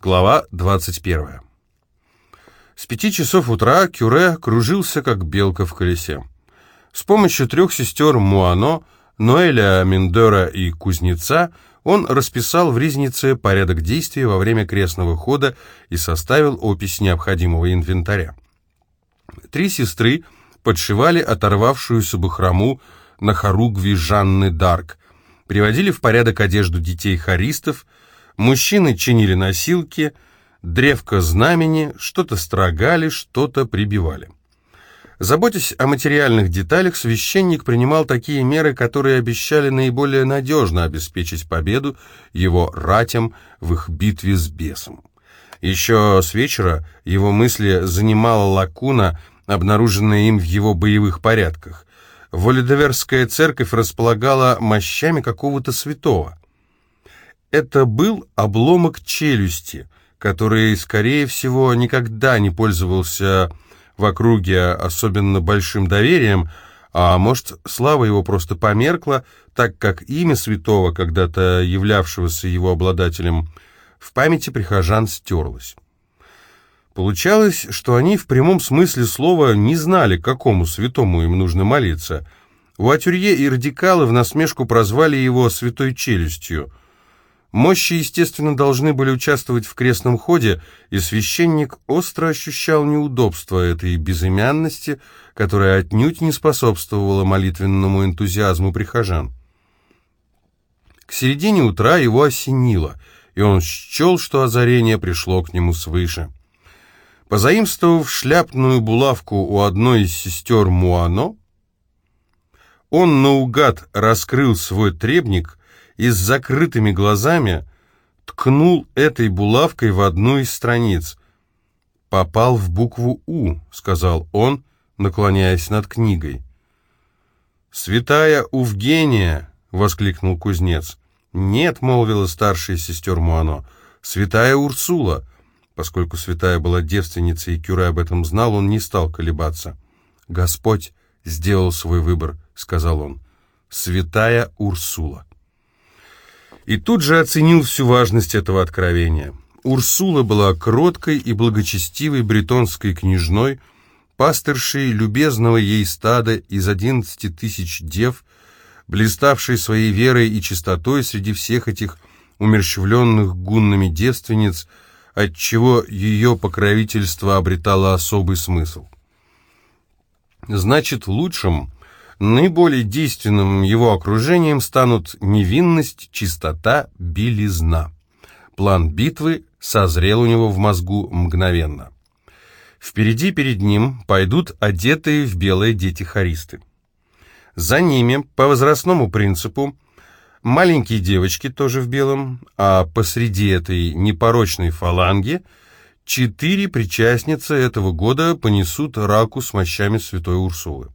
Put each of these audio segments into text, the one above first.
Глава 21. С пяти часов утра Кюре кружился, как белка в колесе. С помощью трех сестер Муано, Ноэля, Миндора и Кузнеца он расписал в Ризнице порядок действий во время крестного хода и составил опись необходимого инвентаря. Три сестры подшивали оторвавшуюся бахрому на хоругве Жанны Дарк, приводили в порядок одежду детей-хористов, Мужчины чинили носилки, древко знамени, что-то строгали, что-то прибивали. Заботясь о материальных деталях, священник принимал такие меры, которые обещали наиболее надежно обеспечить победу его ратям в их битве с бесом. Еще с вечера его мысли занимала лакуна, обнаруженная им в его боевых порядках. Воледоверская церковь располагала мощами какого-то святого. Это был обломок челюсти, который, скорее всего, никогда не пользовался в округе особенно большим доверием, а может, слава его просто померкла, так как имя святого, когда-то являвшегося его обладателем, в памяти прихожан стерлось. Получалось, что они в прямом смысле слова не знали, какому святому им нужно молиться. У Атюрье и радикалы в насмешку прозвали его «святой челюстью», Мощи, естественно, должны были участвовать в крестном ходе, и священник остро ощущал неудобство этой безымянности, которая отнюдь не способствовала молитвенному энтузиазму прихожан. К середине утра его осенило, и он счел, что озарение пришло к нему свыше. Позаимствовав шляпную булавку у одной из сестер Муано, он наугад раскрыл свой требник и с закрытыми глазами ткнул этой булавкой в одну из страниц. «Попал в букву «У», — сказал он, наклоняясь над книгой. «Святая Увгения!» — воскликнул кузнец. «Нет», — молвила старшая сестер Муано, — «святая Урсула». Поскольку святая была девственницей, и Кюре об этом знал, он не стал колебаться. «Господь сделал свой выбор», — сказал он. «Святая Урсула». И тут же оценил всю важность этого откровения. Урсула была кроткой и благочестивой бретонской княжной, пастыршей любезного ей стада из одиннадцати тысяч дев, блиставшей своей верой и чистотой среди всех этих умерщвленных гуннами девственниц, отчего ее покровительство обретало особый смысл. Значит, лучшим Наиболее действенным его окружением станут невинность, чистота, белизна. План битвы созрел у него в мозгу мгновенно. Впереди перед ним пойдут одетые в белые дети-хористы. За ними, по возрастному принципу, маленькие девочки тоже в белом, а посреди этой непорочной фаланги четыре причастницы этого года понесут раку с мощами святой Урсулы.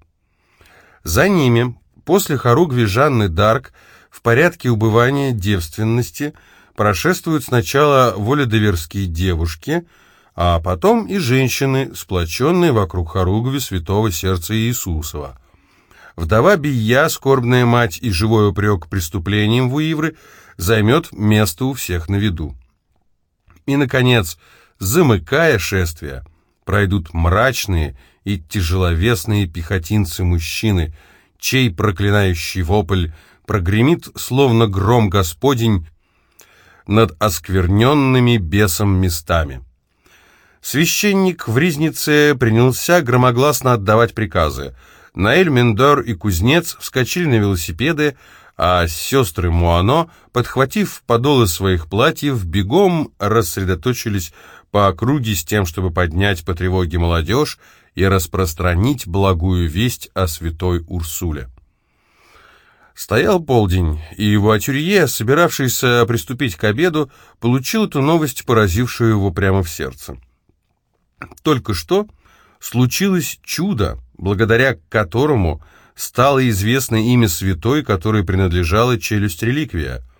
За ними, после хоругви Жанны Дарк, в порядке убывания девственности, прошествуют сначала воледоверские девушки, а потом и женщины, сплоченные вокруг хоругви святого сердца Иисусова. Вдова Бия, скорбная мать и живой упрек преступлением Вуивры, займет место у всех на виду. И, наконец, замыкая шествие, пройдут мрачные и тяжеловесные пехотинцы-мужчины, чей проклинающий вопль прогремит, словно гром Господень, над оскверненными бесом местами. Священник в Ризнице принялся громогласно отдавать приказы. Наэль, Мендор и Кузнец вскочили на велосипеды, а сестры Муано, подхватив подолы своих платьев, бегом рассредоточились по округе с тем, чтобы поднять по тревоге молодежь и распространить благую весть о святой Урсуле. Стоял полдень, и его Атюрье, собиравшийся приступить к обеду, получил эту новость, поразившую его прямо в сердце. Только что случилось чудо, благодаря которому стало известно имя святой, которой принадлежала челюсть реликвия —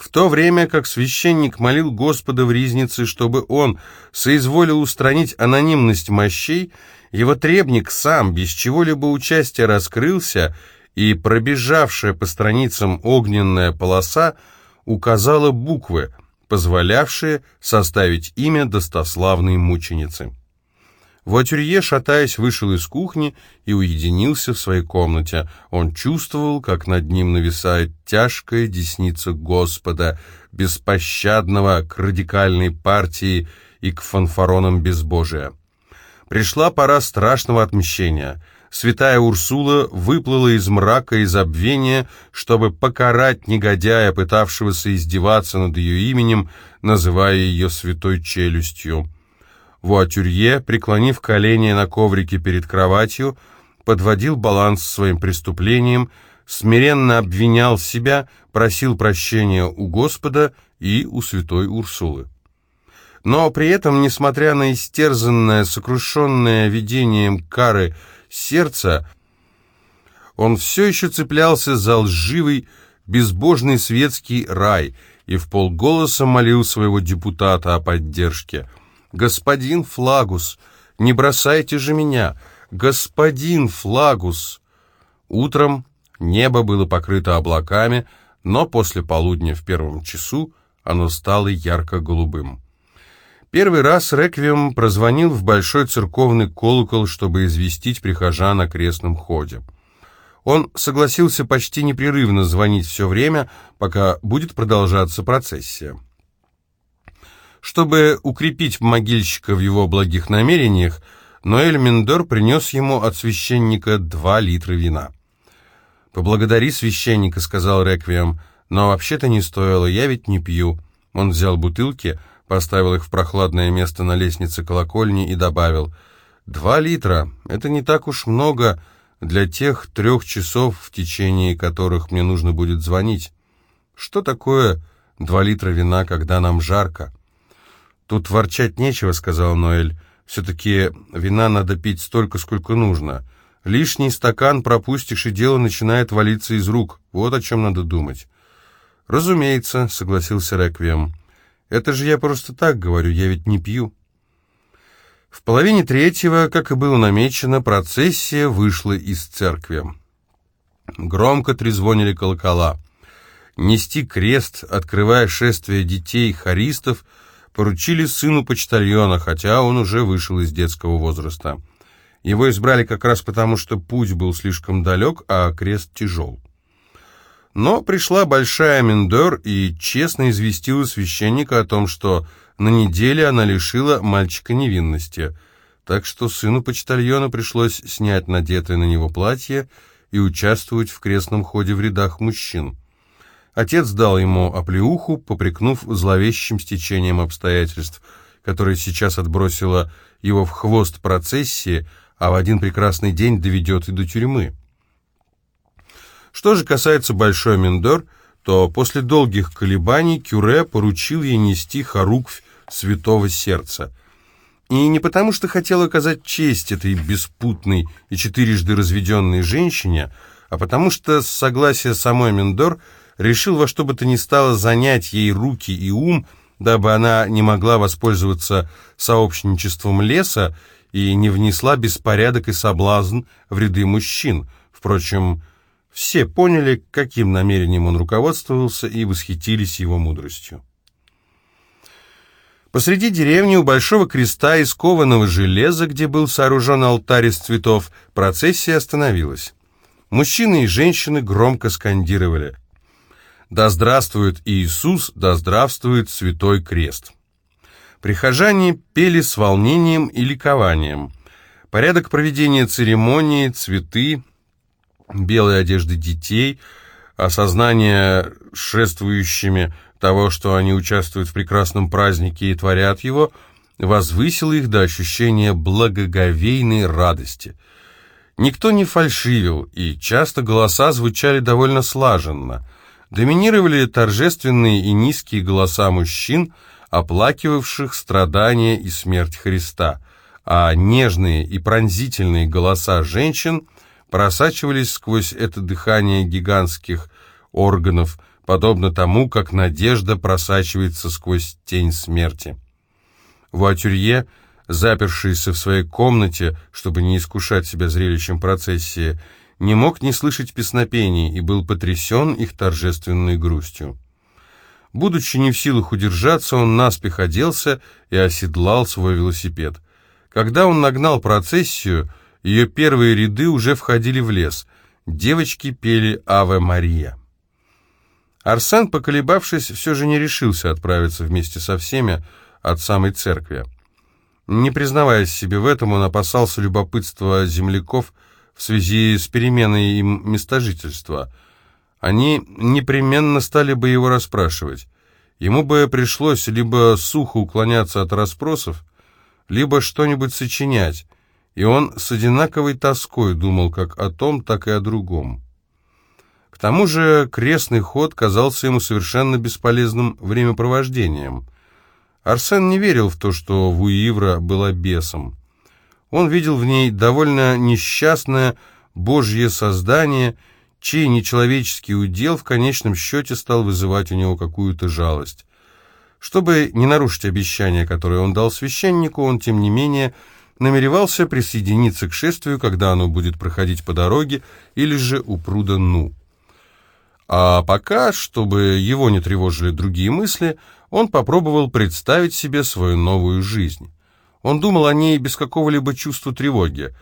в то время как священник молил Господа в ризнице, чтобы он соизволил устранить анонимность мощей, его требник сам без чего-либо участия раскрылся, и пробежавшая по страницам огненная полоса указала буквы, позволявшие составить имя достославной мученицы. Вуатюрье, шатаясь, вышел из кухни и уединился в своей комнате. Он чувствовал, как над ним нависает тяжкая десница Господа, беспощадного к радикальной партии и к фанфаронам безбожия. Пришла пора страшного отмщения. Святая Урсула выплыла из мрака и забвения, чтобы покарать негодяя, пытавшегося издеваться над ее именем, называя ее святой челюстью. Вуатюрье, преклонив колени на коврике перед кроватью, подводил баланс своим преступлением, смиренно обвинял себя, просил прощения у Господа и у святой Урсулы. Но при этом, несмотря на истерзанное, сокрушенное видением кары сердце, он все еще цеплялся за лживый, безбожный светский рай и в полголоса молил своего депутата о поддержке. «Господин Флагус, не бросайте же меня! Господин Флагус!» Утром небо было покрыто облаками, но после полудня в первом часу оно стало ярко-голубым. Первый раз Реквием прозвонил в большой церковный колокол, чтобы известить прихожан о крестном ходе. Он согласился почти непрерывно звонить все время, пока будет продолжаться процессия. Чтобы укрепить могильщика в его благих намерениях, Ноэль Миндор принес ему от священника два литра вина. «Поблагодари священника», — сказал Реквием, — «но вообще-то не стоило, я ведь не пью». Он взял бутылки — поставил их в прохладное место на лестнице колокольни и добавил, «Два литра — это не так уж много для тех трех часов, в течение которых мне нужно будет звонить. Что такое два литра вина, когда нам жарко?» «Тут ворчать нечего», — сказал Ноэль. «Все-таки вина надо пить столько, сколько нужно. Лишний стакан пропустишь, и дело начинает валиться из рук. Вот о чем надо думать». «Разумеется», — согласился Реквием. Это же я просто так говорю, я ведь не пью. В половине третьего, как и было намечено, процессия вышла из церкви. Громко трезвонили колокола. Нести крест, открывая шествие детей-харистов, поручили сыну почтальона, хотя он уже вышел из детского возраста. Его избрали как раз потому, что путь был слишком далек, а крест тяжел. Но пришла большая Миндор и честно известила священника о том, что на неделе она лишила мальчика невинности, так что сыну почтальона пришлось снять надетое на него платье и участвовать в крестном ходе в рядах мужчин. Отец дал ему оплеуху, попрекнув зловещим стечением обстоятельств, которое сейчас отбросило его в хвост процессии, а в один прекрасный день доведет и до тюрьмы. Что же касается Большой Миндор, то после долгих колебаний Кюре поручил ей нести хоруквь святого сердца. И не потому, что хотел оказать честь этой беспутной и четырежды разведенной женщине, а потому что с согласия самой Миндор решил во что бы то ни стало занять ей руки и ум, дабы она не могла воспользоваться сообщничеством леса и не внесла беспорядок и соблазн в ряды мужчин. Впрочем, все поняли, каким намерением он руководствовался, и восхитились его мудростью. Посреди деревни у большого креста из кованого железа, где был сооружен алтарь из цветов, процессия остановилась. Мужчины и женщины громко скандировали «Да здравствует Иисус, да здравствует Святой Крест!» Прихожане пели с волнением и ликованием. Порядок проведения церемонии, цветы, белые одежды детей, осознание шествующими того, что они участвуют в прекрасном празднике и творят его, возвысило их до ощущения благоговейной радости. Никто не фальшивил, и часто голоса звучали довольно слаженно. Доминировали торжественные и низкие голоса мужчин, оплакивавших страдания и смерть Христа, а нежные и пронзительные голоса женщин – просачивались сквозь это дыхание гигантских органов, подобно тому, как надежда просачивается сквозь тень смерти. Вуатюрье, запершийся в своей комнате, чтобы не искушать себя зрелищем процессии, не мог не слышать песнопений и был потрясен их торжественной грустью. Будучи не в силах удержаться, он наспех оделся и оседлал свой велосипед. Когда он нагнал процессию, ее первые ряды уже входили в лес. Девочки пели «Аве Мария». Арсен, поколебавшись, все же не решился отправиться вместе со всеми от самой церкви. Не признаваясь себе в этом, он опасался любопытства земляков в связи с переменой им места жительства. Они непременно стали бы его расспрашивать. Ему бы пришлось либо сухо уклоняться от расспросов, либо что-нибудь сочинять, и он с одинаковой тоской думал как о том, так и о другом. К тому же крестный ход казался ему совершенно бесполезным времяпровождением. Арсен не верил в то, что Вуивра была бесом. Он видел в ней довольно несчастное божье создание, чей нечеловеческий удел в конечном счете стал вызывать у него какую-то жалость. Чтобы не нарушить обещание, которое он дал священнику, он, тем не менее, намеревался присоединиться к шествию, когда оно будет проходить по дороге или же у пруда Ну. А пока, чтобы его не тревожили другие мысли, он попробовал представить себе свою новую жизнь. Он думал о ней без какого-либо чувства тревоги.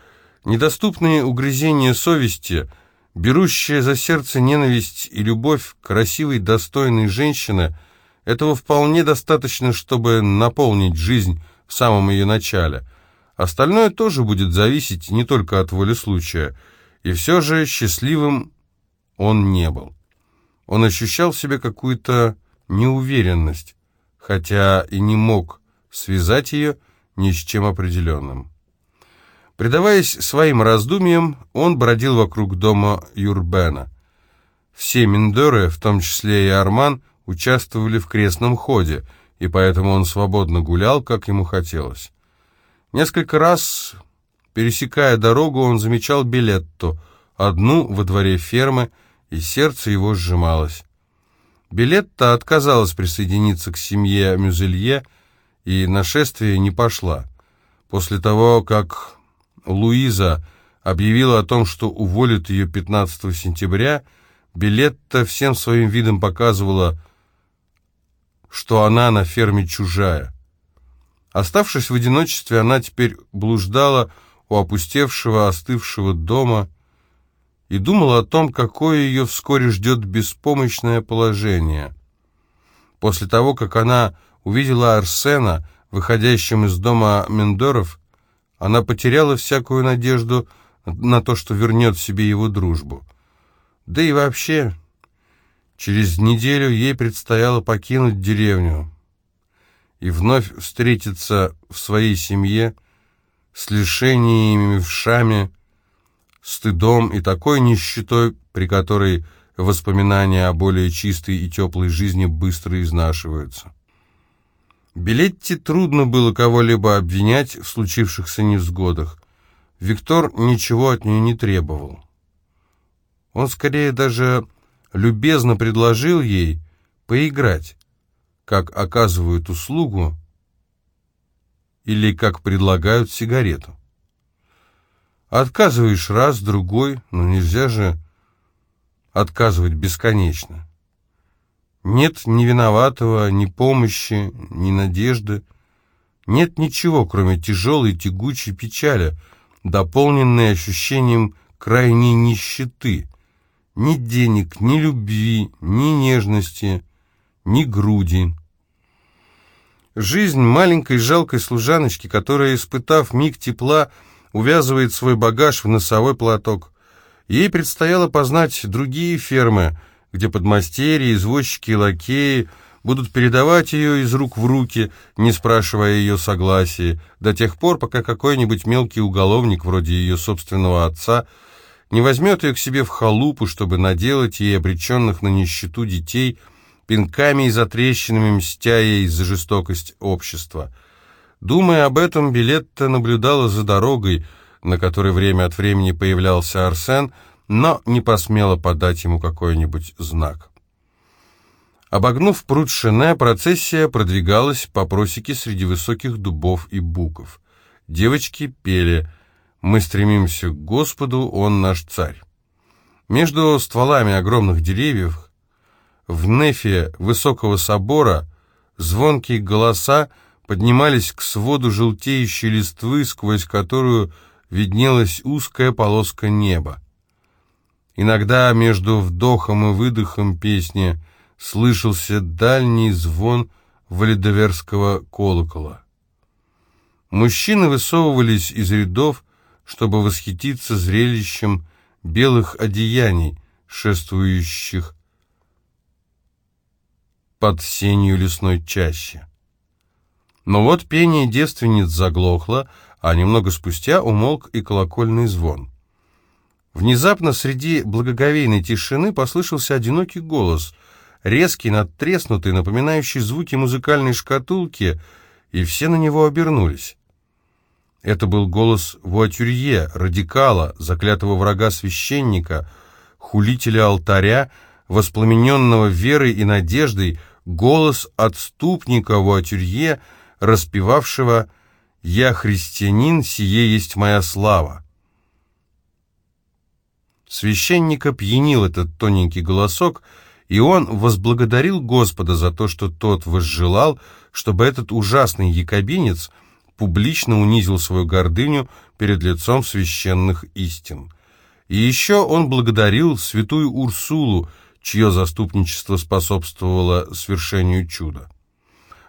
Недоступные угрызения совести, берущая за сердце ненависть и любовь красивой, достойной женщины, этого вполне достаточно, чтобы наполнить жизнь в самом ее начале. Остальное тоже будет зависеть не только от воли случая, и все же счастливым он не был. Он ощущал в себе какую-то неуверенность, хотя и не мог связать ее ни с чем определенным. Предаваясь своим раздумьям, он бродил вокруг дома Юрбена. Все Миндоры, в том числе и Арман, участвовали в крестном ходе, и поэтому он свободно гулял, как ему хотелось. Несколько раз, пересекая дорогу, он замечал Билетту, одну во дворе фермы, и сердце его сжималось. Билетта отказалась присоединиться к семье Мюзелье, и нашествие не пошла. После того, как Луиза объявила о том, что уволит ее 15 сентября, Билетта всем своим видом показывала, что она на ферме чужая. Оставшись в одиночестве, она теперь блуждала у опустевшего, остывшего дома, и думала о том, какое ее вскоре ждет беспомощное положение. После того, как она увидела Арсена, выходящим из дома Мендоров, она потеряла всякую надежду на то, что вернет себе его дружбу. Да и вообще, через неделю ей предстояло покинуть деревню и вновь встретиться в своей семье с лишениями, вшами, стыдом и такой нищетой, при которой воспоминания о более чистой и теплой жизни быстро изнашиваются. Билетти трудно было кого-либо обвинять в случившихся невзгодах. Виктор ничего от нее не требовал. Он скорее даже любезно предложил ей поиграть, как оказывают услугу или как предлагают сигарету. Отказываешь раз, другой, но нельзя же отказывать бесконечно. Нет ни виноватого, ни помощи, ни надежды. Нет ничего, кроме тяжелой тягучей печали, дополненной ощущением крайней нищеты. Ни денег, ни любви, ни нежности, ни груди. Жизнь маленькой жалкой служаночки, которая, испытав миг тепла, увязывает свой багаж в носовой платок. Ей предстояло познать другие фермы, где подмастерья, извозчики лакеи будут передавать ее из рук в руки, не спрашивая ее согласия, до тех пор, пока какой-нибудь мелкий уголовник, вроде ее собственного отца, не возьмет ее к себе в халупу, чтобы наделать ей обреченных на нищету детей, пинками и затрещинами мстя ей за жестокость общества – Думая об этом, Билетта наблюдала за дорогой, на которой время от времени появлялся Арсен, но не посмела подать ему какой-нибудь знак. Обогнув пруд Шене, процессия продвигалась по просеке среди высоких дубов и буков. Девочки пели «Мы стремимся к Господу, Он наш царь». Между стволами огромных деревьев в нефе высокого собора звонкие голоса поднимались к своду желтеющей листвы, сквозь которую виднелась узкая полоска неба. Иногда между вдохом и выдохом песни слышался дальний звон валидоверского колокола. Мужчины высовывались из рядов, чтобы восхититься зрелищем белых одеяний, шествующих под сенью лесной чащи. Но вот пение девственниц заглохло, а немного спустя умолк и колокольный звон. Внезапно среди благоговейной тишины послышался одинокий голос, резкий, надтреснутый, напоминающий звуки музыкальной шкатулки, и все на него обернулись. Это был голос Вуатюрье, радикала, заклятого врага священника, хулителя алтаря, воспламененного верой и надеждой, голос отступника Вуатюрье, распевавшего «Я христианин, сие есть моя слава». Священника пьянил этот тоненький голосок, и он возблагодарил Господа за то, что тот возжелал, чтобы этот ужасный якобинец публично унизил свою гордыню перед лицом священных истин. И еще он благодарил святую Урсулу, чье заступничество способствовало свершению чуда.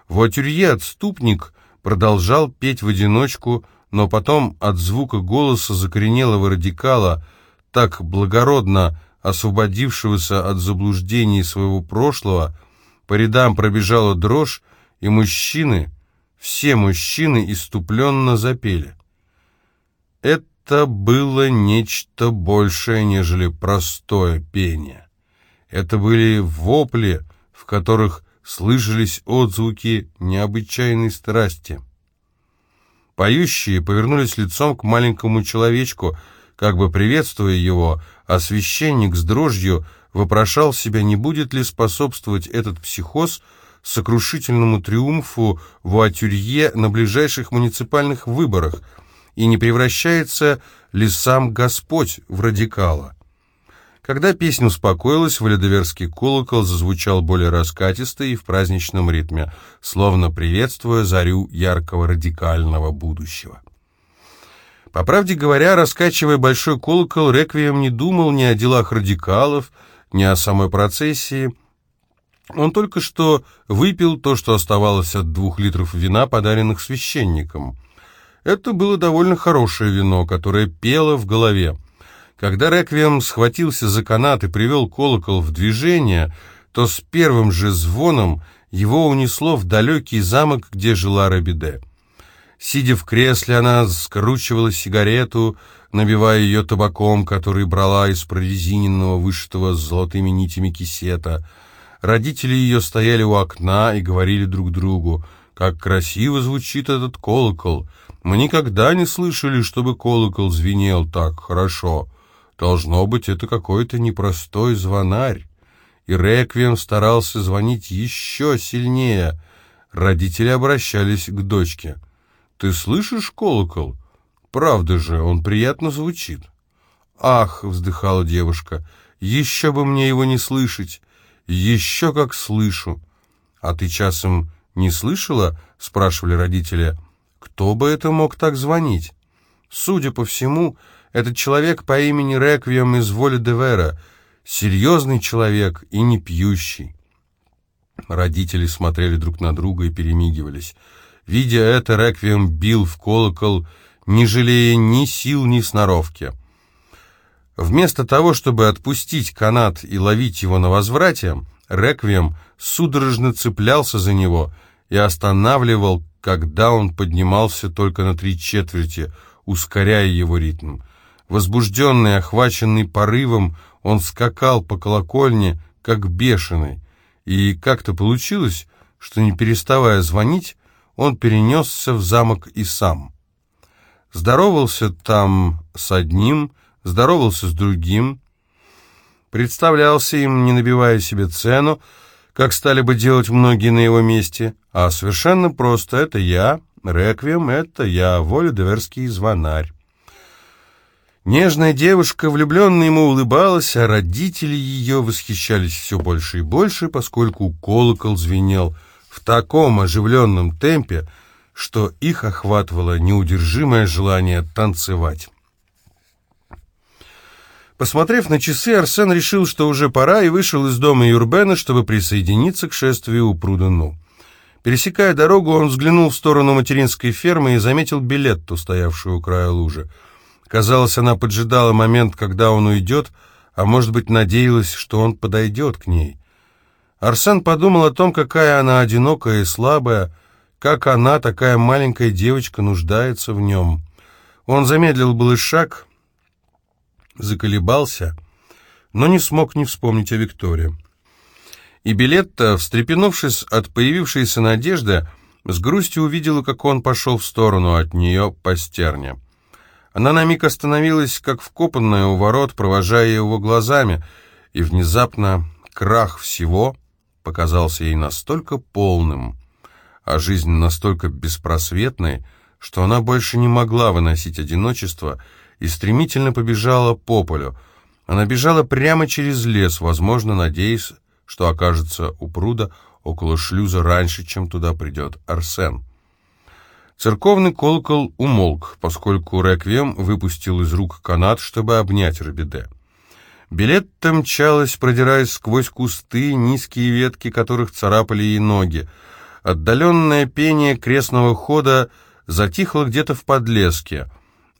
Вуатюрье, отступник, продолжал петь в одиночку, но потом от звука голоса закоренелого радикала, так благородно освободившегося от заблуждений своего прошлого, по рядам пробежала дрожь, и мужчины, все мужчины иступленно запели. Это было нечто большее, нежели простое пение. Это были вопли, в которых слышались отзвуки необычайной страсти. Поющие повернулись лицом к маленькому человечку, как бы приветствуя его, а священник с дрожью вопрошал себя, не будет ли способствовать этот психоз сокрушительному триумфу Вуатюрье на ближайших муниципальных выборах, и не превращается ли сам Господь в радикала. Когда песня успокоилась, валидоверский колокол зазвучал более раскатисто и в праздничном ритме, словно приветствуя зарю яркого радикального будущего. По правде говоря, раскачивая большой колокол, Реквием не думал ни о делах радикалов, ни о самой процессии. Он только что выпил то, что оставалось от двух литров вина, подаренных священником. Это было довольно хорошее вино, которое пело в голове. Когда Реквием схватился за канат и привел колокол в движение, то с первым же звоном его унесло в далекий замок, где жила Рабиде. Сидя в кресле, она скручивала сигарету, набивая ее табаком, который брала из прорезиненного, вышитого золотыми нитями кисета. Родители ее стояли у окна и говорили друг другу, «Как красиво звучит этот колокол! Мы никогда не слышали, чтобы колокол звенел так хорошо!» Должно быть, это какой-то непростой звонарь. И Реквием старался звонить еще сильнее. Родители обращались к дочке. «Ты слышишь колокол? Правда же, он приятно звучит». «Ах!» — вздыхала девушка. «Еще бы мне его не слышать! Еще как слышу!» «А ты часом не слышала?» — спрашивали родители. «Кто бы это мог так звонить?» Судя по всему, этот человек по имени Реквием из Воли де серьезный человек и не пьющий. Родители смотрели друг на друга и перемигивались. Видя это, Реквием бил в колокол, не жалея ни сил, ни сноровки. Вместо того, чтобы отпустить канат и ловить его на возврате, Реквием судорожно цеплялся за него и останавливал, когда он поднимался только на три четверти, ускоряя его ритм. Возбужденный, охваченный порывом, он скакал по колокольне, как бешеный. И как-то получилось, что, не переставая звонить, он перенесся в замок и сам. Здоровался там с одним, здоровался с другим, представлялся им, не набивая себе цену, как стали бы делать многие на его месте, а совершенно просто «это я», «Реквием» — «это я», «Воля Деверский звонарь». Нежная девушка, влюбленная ему, улыбалась, а родители ее восхищались все больше и больше, поскольку колокол звенел в таком оживленном темпе, что их охватывало неудержимое желание танцевать. Посмотрев на часы, Арсен решил, что уже пора, и вышел из дома Юрбена, чтобы присоединиться к шествию у пруда Ну. Пересекая дорогу, он взглянул в сторону материнской фермы и заметил билетту, стоявшую у края лужи. Казалось, она поджидала момент, когда он уйдет, а может быть, надеялась, что он подойдет к ней. Арсен подумал о том, какая она одинокая и слабая, как она, такая маленькая девочка, нуждается в нем. Он замедлил был шаг, заколебался, но не смог не вспомнить о Виктории. И Билетта, встрепенувшись от появившейся надежды, с грустью увидела, как он пошел в сторону от нее по стерне. Она на миг остановилась, как вкопанная у ворот, провожая его глазами, и внезапно крах всего показался ей настолько полным, а жизнь настолько беспросветной, что она больше не могла выносить одиночество и стремительно побежала по полю. Она бежала прямо через лес, возможно, надеясь, что окажется у пруда около шлюза раньше, чем туда придет Арсен. Церковный колокол умолк, поскольку Реквием выпустил из рук канат, чтобы обнять Рабиде. Билетта мчалась, продираясь сквозь кусты, низкие ветки которых царапали ей ноги. Отдаленное пение крестного хода затихло где-то в подлеске.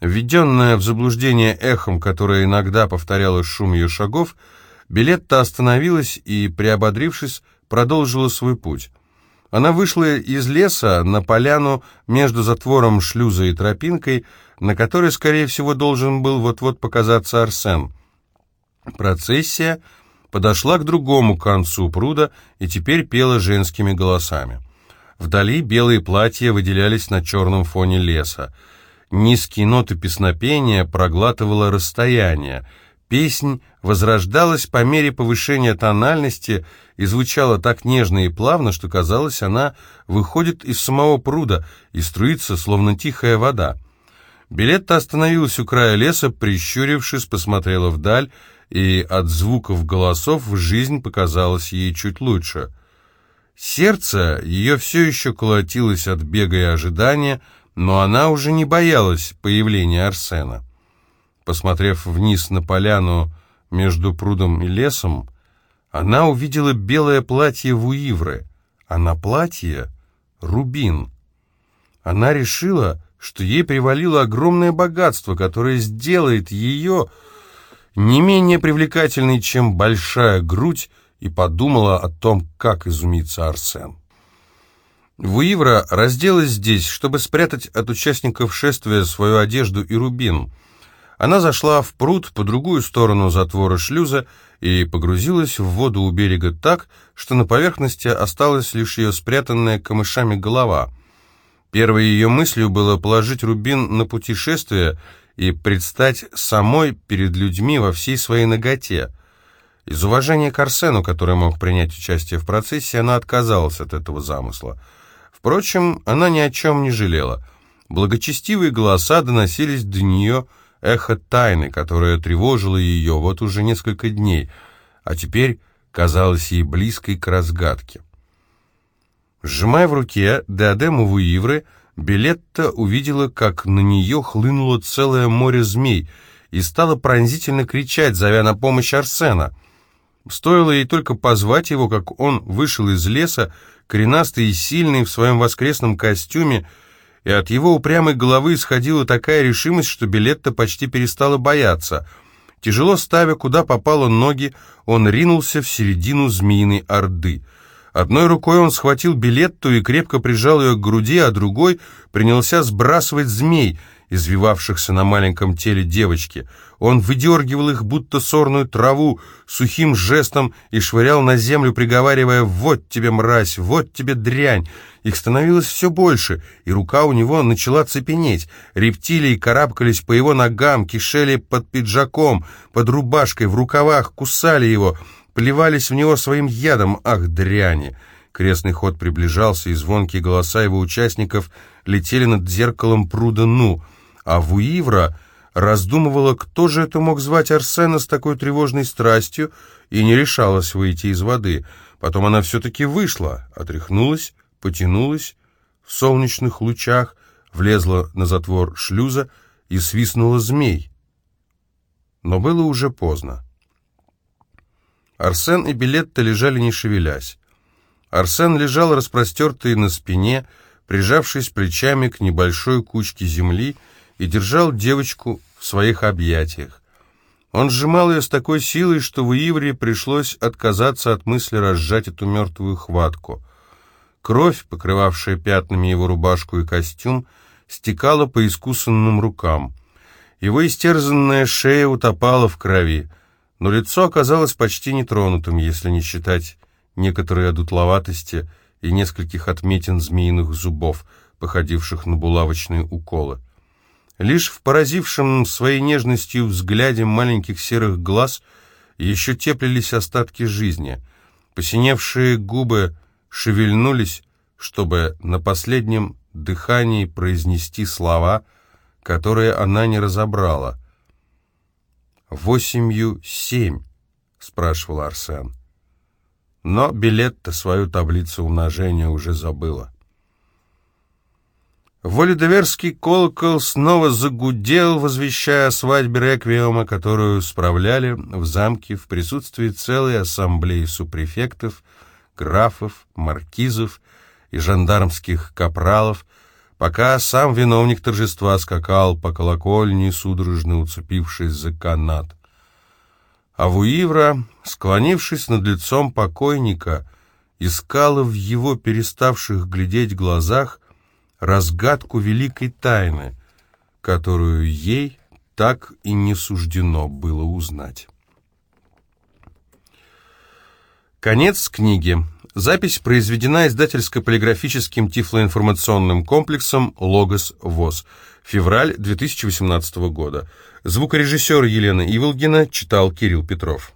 Введенная в заблуждение эхом, которое иногда повторяло шум ее шагов, Билетта остановилась и, приободрившись, продолжила свой путь. Она вышла из леса на поляну между затвором шлюза и тропинкой, на которой, скорее всего, должен был вот-вот показаться Арсен. Процессия подошла к другому концу пруда и теперь пела женскими голосами. Вдали белые платья выделялись на черном фоне леса. Низкие ноты песнопения проглатывало расстояние — Песнь возрождалась по мере повышения тональности и звучала так нежно и плавно, что казалось, она выходит из самого пруда и струится, словно тихая вода. Билетта остановилась у края леса, прищурившись, посмотрела вдаль, и от звуков голосов жизнь показалась ей чуть лучше. Сердце ее все еще колотилось от бега и ожидания, но она уже не боялась появления Арсена. Посмотрев вниз на поляну между прудом и лесом, она увидела белое платье Вуивры, а на платье — рубин. Она решила, что ей привалило огромное богатство, которое сделает ее не менее привлекательной, чем большая грудь, и подумала о том, как изумится Арсен. Вуивра разделась здесь, чтобы спрятать от участников шествия свою одежду и рубин — она зашла в пруд по другую сторону затвора шлюза и погрузилась в воду у берега так, что на поверхности осталась лишь ее спрятанная камышами голова. Первой ее мыслью было положить рубин на путешествие и предстать самой перед людьми во всей своей ноготе. Из уважения к Арсену, который мог принять участие в процессе, она отказалась от этого замысла. Впрочем, она ни о чем не жалела. Благочестивые голоса доносились до нее, эхо тайны, которое тревожило ее вот уже несколько дней, а теперь казалось ей близкой к разгадке. Сжимая в руке диадему Вуивры, Билетта увидела, как на нее хлынуло целое море змей и стала пронзительно кричать, зовя на помощь Арсена. Стоило ей только позвать его, как он вышел из леса, коренастый и сильный в своем воскресном костюме, и от его упрямой головы исходила такая решимость, что Билетта почти перестала бояться. Тяжело ставя, куда попало ноги, он ринулся в середину змеиной орды. Одной рукой он схватил Билетту и крепко прижал ее к груди, а другой принялся сбрасывать змей — извивавшихся на маленьком теле девочки. Он выдергивал их, будто сорную траву, сухим жестом и швырял на землю, приговаривая «Вот тебе, мразь! Вот тебе, дрянь!» Их становилось все больше, и рука у него начала цепенеть. Рептилии карабкались по его ногам, кишели под пиджаком, под рубашкой, в рукавах, кусали его, плевались в него своим ядом. Ах, дряни! Крестный ход приближался, и звонкие голоса его участников летели над зеркалом пруда Ну — а Вуивра раздумывала, кто же это мог звать Арсена с такой тревожной страстью, и не решалась выйти из воды. Потом она все-таки вышла, отряхнулась, потянулась, в солнечных лучах, влезла на затвор шлюза и свистнула змей. Но было уже поздно. Арсен и Билетта лежали не шевелясь. Арсен лежал распростертый на спине, прижавшись плечами к небольшой кучке земли, и держал девочку в своих объятиях. Он сжимал ее с такой силой, что в Ивре пришлось отказаться от мысли разжать эту мертвую хватку. Кровь, покрывавшая пятнами его рубашку и костюм, стекала по искусанным рукам. Его истерзанная шея утопала в крови, но лицо оказалось почти нетронутым, если не считать некоторой одутловатости и нескольких отметин змеиных зубов, походивших на булавочные уколы. Лишь в поразившем своей нежностью взгляде маленьких серых глаз еще теплились остатки жизни. Посиневшие губы шевельнулись, чтобы на последнем дыхании произнести слова, которые она не разобрала. «Восемью семь», — спрашивал Арсен. Но билет-то свою таблицу умножения уже забыла. Волидоверский колокол снова загудел, возвещая о свадьбе реквиема, которую справляли в замке в присутствии целой ассамблеи супрефектов, графов, маркизов и жандармских капралов, пока сам виновник торжества скакал по колокольне, судорожно уцепившись за канат. А Вуивра, склонившись над лицом покойника, искала в его переставших глядеть глазах разгадку великой тайны, которую ей так и не суждено было узнать. Конец книги. Запись произведена издательско-полиграфическим тифлоинформационным комплексом «Логос ВОЗ». Февраль 2018 года. Звукорежиссер Елена Иволгина читал Кирилл Петров.